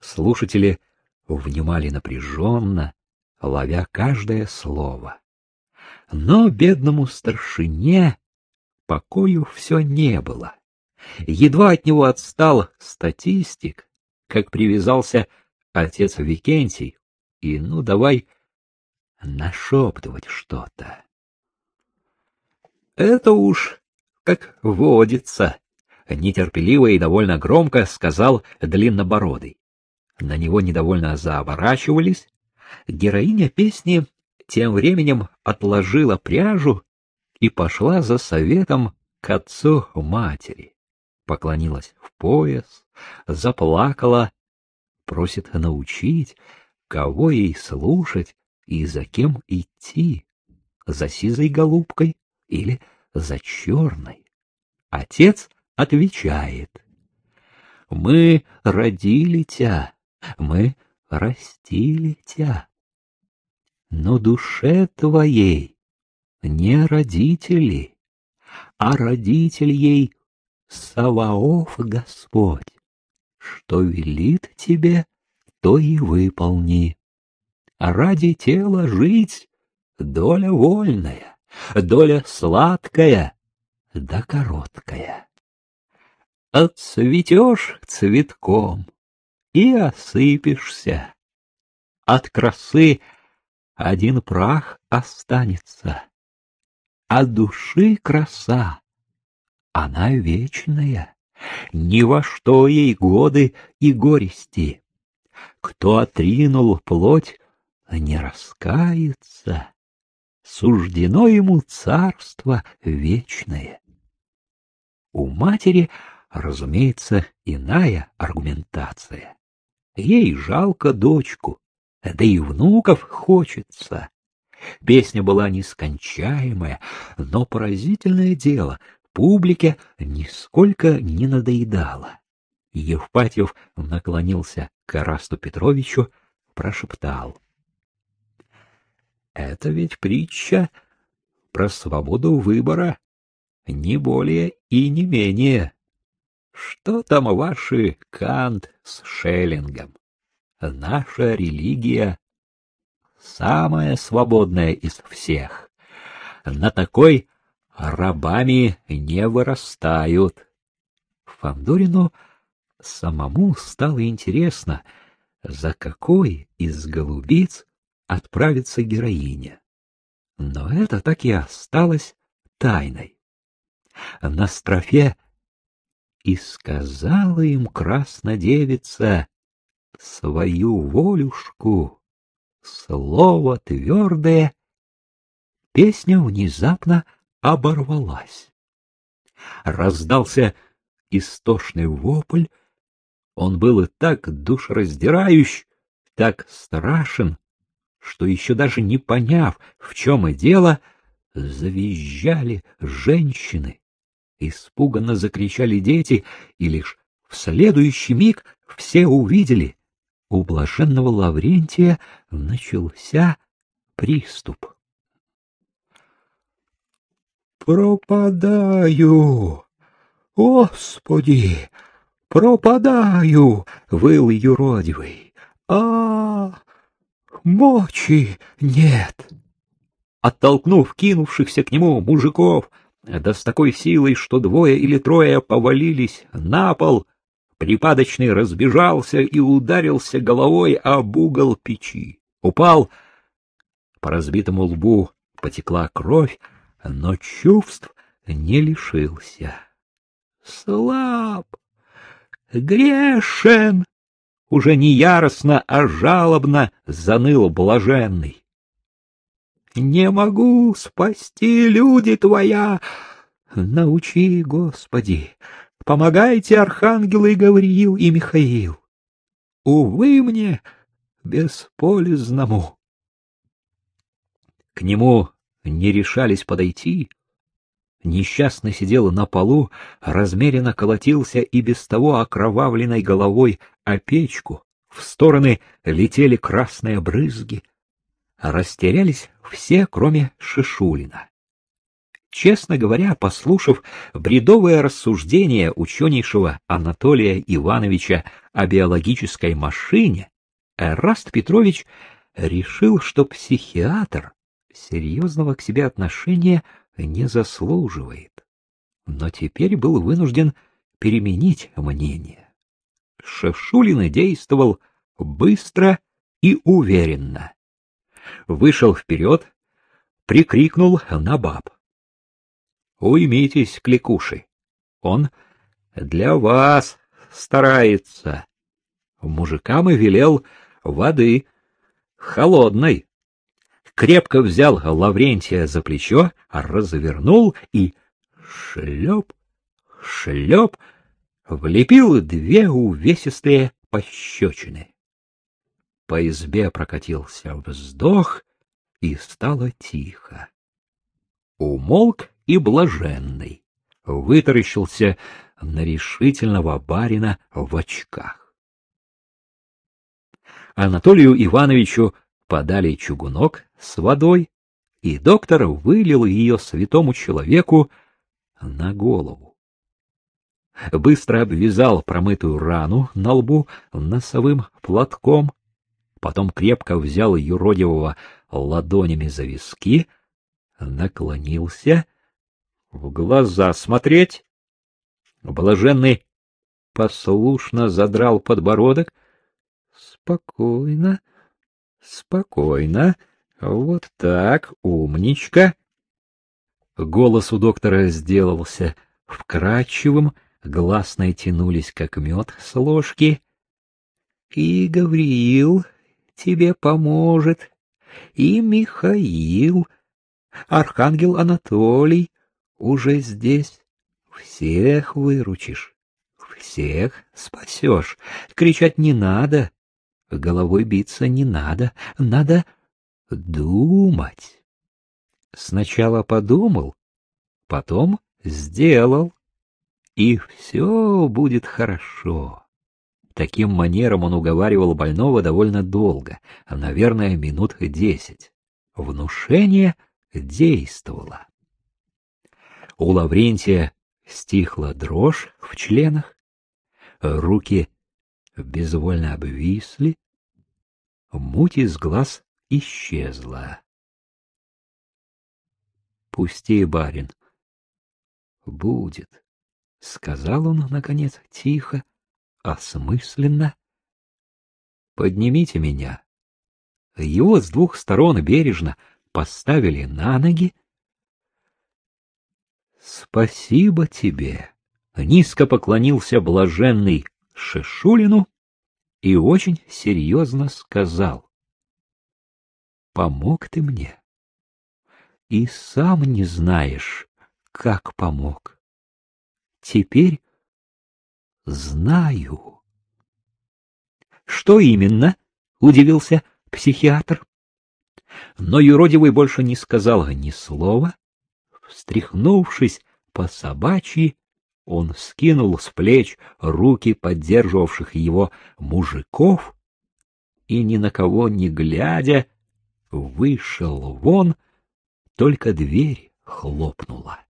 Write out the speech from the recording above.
Слушатели внимали напряженно, ловя каждое слово. Но бедному старшине покою все не было. Едва от него отстал статистик, как привязался отец Викентий, и ну давай нашептывать что-то. Это уж как водится, нетерпеливо и довольно громко сказал длиннобородый. На него недовольно заоборачивались. Героиня песни тем временем отложила пряжу и пошла за советом к отцу матери. Поклонилась в пояс, заплакала, просит научить, кого ей слушать и за кем идти, за сизой голубкой или за черной. Отец отвечает, «Мы родили тебя, мы растили тебя, но душе твоей не родители, а родитель ей Саваоф Господь, что велит тебе, то и выполни. Ради тела жить доля вольная, доля сладкая, да короткая. Отцветешь цветком и осыпешься. От красы один прах останется, а души краса, она вечная, ни во что ей годы и горести. Кто отринул плоть, не раскается, суждено ему царство вечное. У матери, разумеется, иная аргументация. Ей жалко дочку, да и внуков хочется. Песня была нескончаемая, но поразительное дело, публике нисколько не надоедала. Евпатьев наклонился к Арасту Петровичу, прошептал. — Это ведь притча про свободу выбора, не более и не менее. Что там ваши Кант с Шеллингом? Наша религия самая свободная из всех. На такой рабами не вырастают. Фандорину самому стало интересно, за какой из голубиц отправится героиня. Но это так и осталось тайной. На строфе и сказала им краснодевица свою волюшку, слово твердое, песня внезапно оборвалась. Раздался истошный вопль, он был и так душераздирающий, так страшен, что еще даже не поняв, в чем и дело, завизжали женщины, испуганно закричали дети, и лишь в следующий миг все увидели, у блаженного Лаврентия начался приступ. «Пропадаю! Господи! Пропадаю!» — выл юродивый. а Мочи нет!» Оттолкнув кинувшихся к нему мужиков, да с такой силой, что двое или трое повалились на пол, припадочный разбежался и ударился головой об угол печи. Упал, по разбитому лбу потекла кровь, но чувств не лишился. Слаб, грешен, уже не яростно, а жалобно заныл блаженный. Не могу спасти, люди твоя, научи, Господи, помогайте архангелы Гавриил и Михаил. Увы мне, бесполезному. К нему не решались подойти. Несчастный сидел на полу, размеренно колотился и без того окровавленной головой о печку. В стороны летели красные брызги. Растерялись все, кроме Шишулина. Честно говоря, послушав бредовое рассуждение ученейшего Анатолия Ивановича о биологической машине, Эраст Петрович решил, что психиатр серьезного к себе отношения не заслуживает, но теперь был вынужден переменить мнение. Шевшулин действовал быстро и уверенно. Вышел вперед, прикрикнул на баб. Уймитесь, кликуши. Он для вас старается. Мужикам и велел воды холодной. Крепко взял Лаврентия за плечо, развернул и шлеп, шлеп, влепил две увесистые пощечины. По избе прокатился вздох, и стало тихо. Умолк и блаженный, вытаращился на решительного барина в очках. Анатолию Ивановичу подали чугунок с водой, и доктор вылил ее святому человеку на голову. Быстро обвязал промытую рану на лбу носовым платком, потом крепко взял юродивого ладонями за виски, наклонился, в глаза смотреть. Блаженный послушно задрал подбородок. Спокойно, спокойно, вот так, умничка. Голос у доктора сделался вкрадчивым, гласные тянулись, как мед с ложки. И Гавриил тебе поможет, и Михаил, Архангел Анатолий уже здесь. Всех выручишь, всех спасешь. Кричать не надо, головой биться не надо, надо думать. Сначала подумал, потом сделал, и все будет хорошо. Таким манером он уговаривал больного довольно долго, наверное, минут десять. Внушение действовало. У Лаврентия стихла дрожь в членах, руки безвольно обвисли, муть из глаз исчезла. — Пусти, барин. — Будет, — сказал он, наконец, тихо, осмысленно. — Поднимите меня. Его с двух сторон бережно поставили на ноги, Спасибо тебе. Низко поклонился блаженный Шишулину и очень серьезно сказал. Помог ты мне. И сам не знаешь, как помог. Теперь знаю. Что именно? удивился психиатр. Но юродивый больше не сказал ни слова, Встряхнувшись по собачьи, он скинул с плеч руки поддерживавших его мужиков и, ни на кого не глядя, вышел вон, только дверь хлопнула.